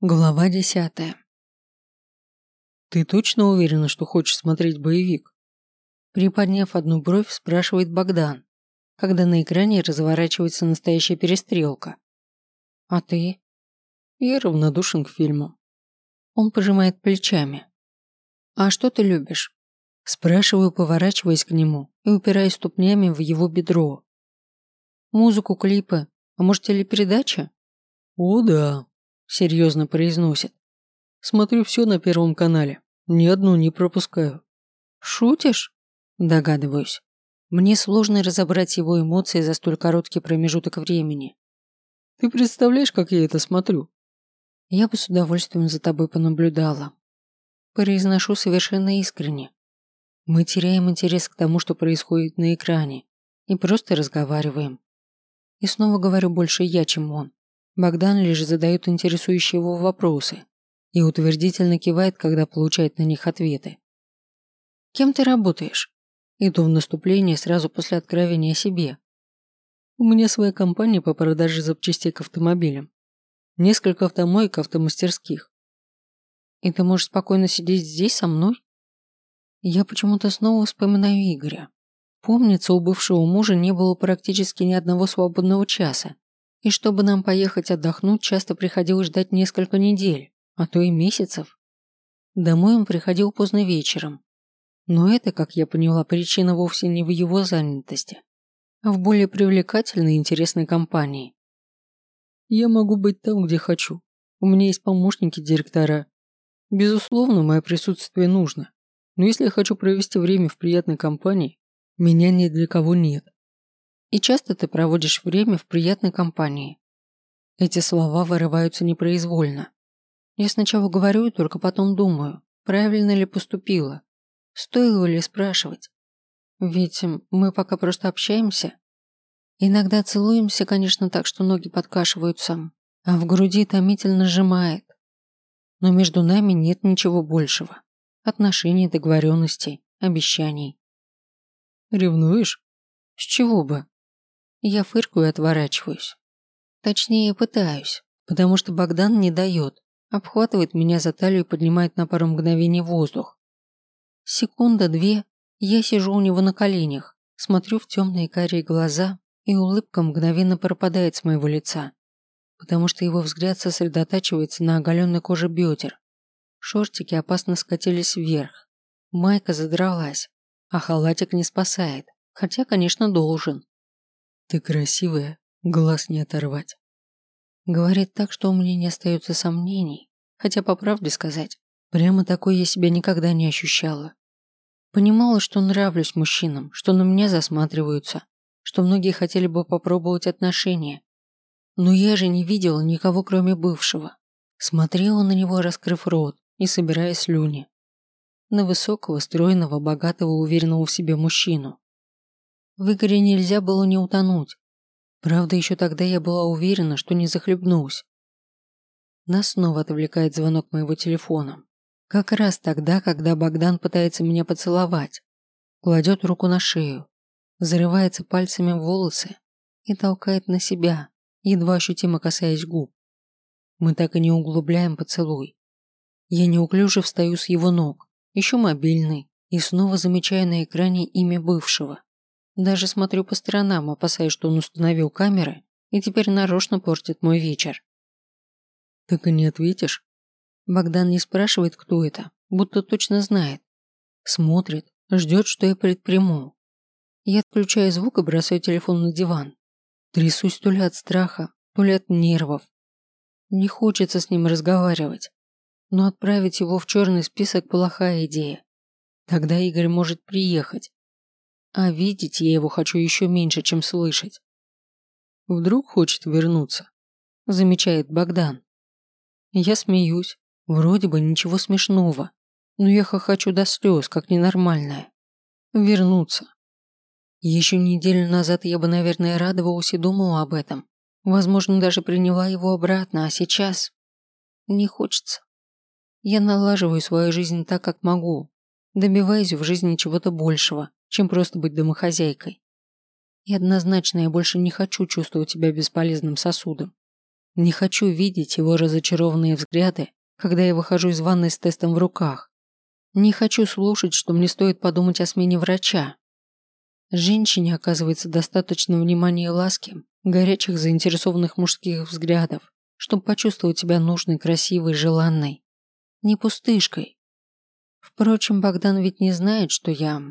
Глава десятая. «Ты точно уверена, что хочешь смотреть боевик?» Приподняв одну бровь, спрашивает Богдан, когда на экране разворачивается настоящая перестрелка. «А ты?» Я равнодушен к фильмам. Он пожимает плечами. «А что ты любишь?» Спрашиваю, поворачиваясь к нему и упираясь ступнями в его бедро. «Музыку, клипы, а может телепередача?» «О да», серьезно произносит. Смотрю все на Первом канале. Ни одну не пропускаю. Шутишь? Догадываюсь. Мне сложно разобрать его эмоции за столь короткий промежуток времени. Ты представляешь, как я это смотрю? Я бы с удовольствием за тобой понаблюдала. Произношу совершенно искренне. Мы теряем интерес к тому, что происходит на экране, и просто разговариваем. И снова говорю больше я, чем он. Богдан лишь задает интересующие его вопросы и утвердительно кивает, когда получает на них ответы. «Кем ты работаешь?» Иду в наступление сразу после откровения о себе. У меня своя компания по продаже запчастей к автомобилям. Несколько автомоек автомастерских. И ты можешь спокойно сидеть здесь со мной? Я почему-то снова вспоминаю Игоря. Помнится, у бывшего мужа не было практически ни одного свободного часа, и чтобы нам поехать отдохнуть, часто приходилось ждать несколько недель, а то и месяцев. Домой он приходил поздно вечером. Но это, как я поняла, причина вовсе не в его занятости, а в более привлекательной и интересной компании. Я могу быть там, где хочу. У меня есть помощники директора. Безусловно, мое присутствие нужно. Но если я хочу провести время в приятной компании, меня ни для кого нет. И часто ты проводишь время в приятной компании. Эти слова вырываются непроизвольно. Я сначала говорю и только потом думаю, правильно ли поступила. Стоило ли спрашивать? Ведь мы пока просто общаемся. Иногда целуемся, конечно, так, что ноги подкашиваются, а в груди томительно сжимает. Но между нами нет ничего большего. Отношений, договоренностей, обещаний. Ревнуешь? С чего бы? Я фыркаю и отворачиваюсь. Точнее, пытаюсь, потому что Богдан не дает, обхватывает меня за талию и поднимает на пару мгновений воздух. Секунда-две, я сижу у него на коленях, смотрю в темные карие глаза, и улыбка мгновенно пропадает с моего лица, потому что его взгляд сосредотачивается на оголенной коже бедер. Шортики опасно скатились вверх, майка задралась, а халатик не спасает, хотя, конечно, должен. Ты красивая, глаз не оторвать. Говорит так, что у меня не остается сомнений, хотя по правде сказать, прямо такой я себя никогда не ощущала. Понимала, что нравлюсь мужчинам, что на меня засматриваются, что многие хотели бы попробовать отношения. Но я же не видела никого, кроме бывшего. Смотрела на него, раскрыв рот и собирая слюни. На высокого, стройного, богатого, уверенного в себе мужчину. В Игоре нельзя было не утонуть. Правда, еще тогда я была уверена, что не захлебнусь. Нас снова отвлекает звонок моего телефона. Как раз тогда, когда Богдан пытается меня поцеловать. Кладет руку на шею, зарывается пальцами в волосы и толкает на себя, едва ощутимо касаясь губ. Мы так и не углубляем поцелуй. Я неуклюже встаю с его ног, еще мобильный, и снова замечаю на экране имя бывшего. Даже смотрю по сторонам, опасаясь, что он установил камеры и теперь нарочно портит мой вечер. Так и не ответишь? Богдан не спрашивает, кто это, будто точно знает. Смотрит, ждет, что я предприму. Я отключаю звук и бросаю телефон на диван. Трясусь то ли от страха, то ли от нервов. Не хочется с ним разговаривать. Но отправить его в черный список – плохая идея. Тогда Игорь может приехать, а видеть я его хочу еще меньше, чем слышать. Вдруг хочет вернуться, замечает Богдан. Я смеюсь, вроде бы ничего смешного, но я хохочу до слез, как ненормальная. Вернуться. Еще неделю назад я бы, наверное, радовалась и думала об этом. Возможно, даже приняла его обратно, а сейчас... Не хочется. Я налаживаю свою жизнь так, как могу. Добиваюсь в жизни чего-то большего чем просто быть домохозяйкой. И однозначно я больше не хочу чувствовать себя бесполезным сосудом. Не хочу видеть его разочарованные взгляды, когда я выхожу из ванной с тестом в руках. Не хочу слушать, что мне стоит подумать о смене врача. Женщине оказывается достаточно внимания и ласки, горячих заинтересованных мужских взглядов, чтобы почувствовать себя нужной, красивой, желанной. Не пустышкой. Впрочем, Богдан ведь не знает, что я...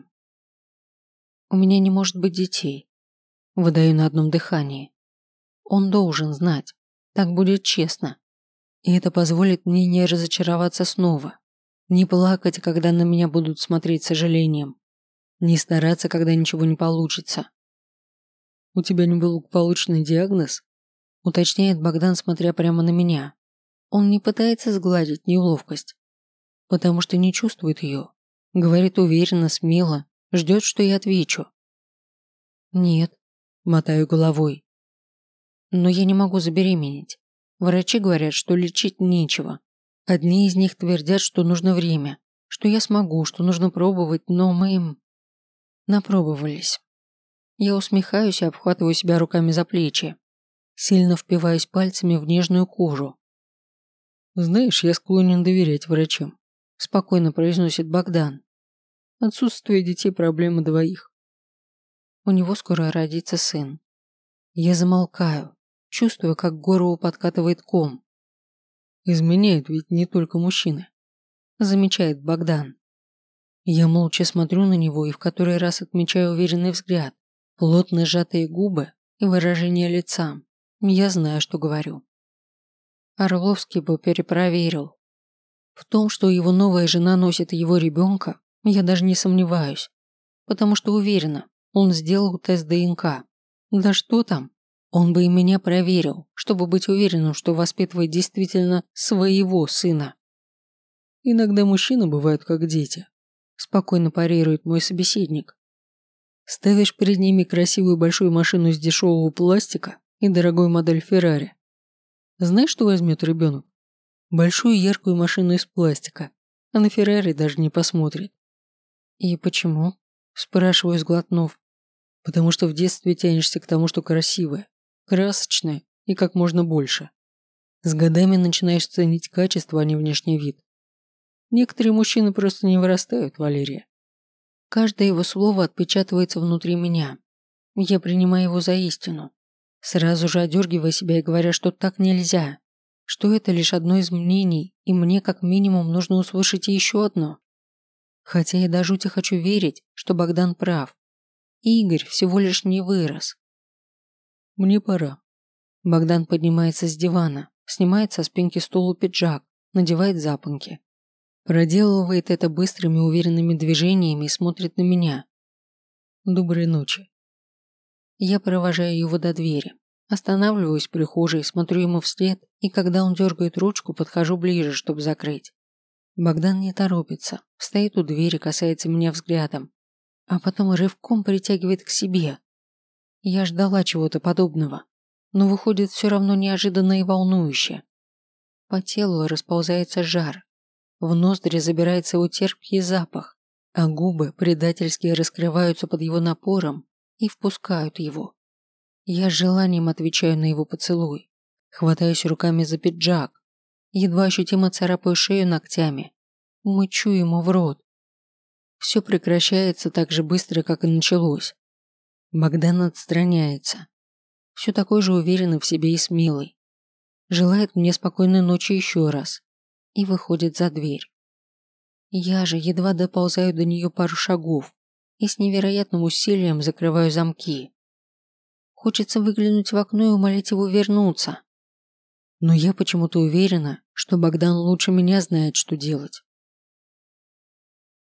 У меня не может быть детей. Выдаю на одном дыхании. Он должен знать. Так будет честно. И это позволит мне не разочароваться снова. Не плакать, когда на меня будут смотреть с сожалением. Не стараться, когда ничего не получится. «У тебя неблагополучный диагноз?» уточняет Богдан, смотря прямо на меня. Он не пытается сгладить неловкость, потому что не чувствует ее. Говорит уверенно, смело, ждет, что я отвечу. «Нет», – мотаю головой. Но я не могу забеременеть. Врачи говорят, что лечить нечего. Одни из них твердят, что нужно время, что я смогу, что нужно пробовать, но мы им... Напробовались. Я усмехаюсь и обхватываю себя руками за плечи. Сильно впиваюсь пальцами в нежную кожу. «Знаешь, я склонен доверять врачам», – спокойно произносит Богдан. «Отсутствие детей – проблема двоих». У него скоро родится сын. Я замолкаю, чувствуя, как к горлу подкатывает ком. Изменяют ведь не только мужчины, замечает Богдан. Я молча смотрю на него и в который раз отмечаю уверенный взгляд, плотно сжатые губы и выражение лица. Я знаю, что говорю. Орловский бы перепроверил. В том, что его новая жена носит его ребенка, я даже не сомневаюсь, потому что уверена, он сделал тест ДНК. Да что там, он бы и меня проверил, чтобы быть уверенным, что воспитывает действительно своего сына. Иногда мужчины бывают как дети. Спокойно парирует мой собеседник. Ставишь перед ними красивую большую машину из дешевого пластика и дорогую модель Феррари. Знаешь, что возьмет ребенок? Большую яркую машину из пластика, а на Феррари даже не посмотрит. И почему? Спрашиваю, сглотнув. Потому что в детстве тянешься к тому, что красивое, красочное и как можно больше. С годами начинаешь ценить качество, а не внешний вид. Некоторые мужчины просто не вырастают, Валерия. Каждое его слово отпечатывается внутри меня. Я принимаю его за истину. Сразу же одергивая себя и говоря, что так нельзя. Что это лишь одно из мнений, и мне как минимум нужно услышать еще одно. Хотя я до жути хочу верить, что Богдан прав. Игорь всего лишь не вырос. Мне пора. Богдан поднимается с дивана, снимает со спинки стула пиджак, надевает запонки. Проделывает это быстрыми уверенными движениями и смотрит на меня. Доброй ночи. Я провожаю его до двери. Останавливаюсь в прихожей, смотрю ему вслед, и когда он дергает ручку, подхожу ближе, чтобы закрыть. Богдан не торопится, стоит у двери, касается меня взглядом, а потом рывком притягивает к себе, я ждала чего-то подобного, но выходит все равно неожиданно и волнующе. По телу расползается жар, в ноздри забирается его терпкий запах, а губы предательски раскрываются под его напором и впускают его. Я с желанием отвечаю на его поцелуй, хватаюсь руками за пиджак, едва ощутимо царапаю шею ногтями, мычу ему в рот. Все прекращается так же быстро, как и началось. Богдан отстраняется. Все такой же уверенный в себе и смелый. Желает мне спокойной ночи еще раз. И выходит за дверь. Я же едва доползаю до нее пару шагов и с невероятным усилием закрываю замки. Хочется выглянуть в окно и умолить его вернуться. Но я почему-то уверена, что Богдан лучше меня знает, что делать.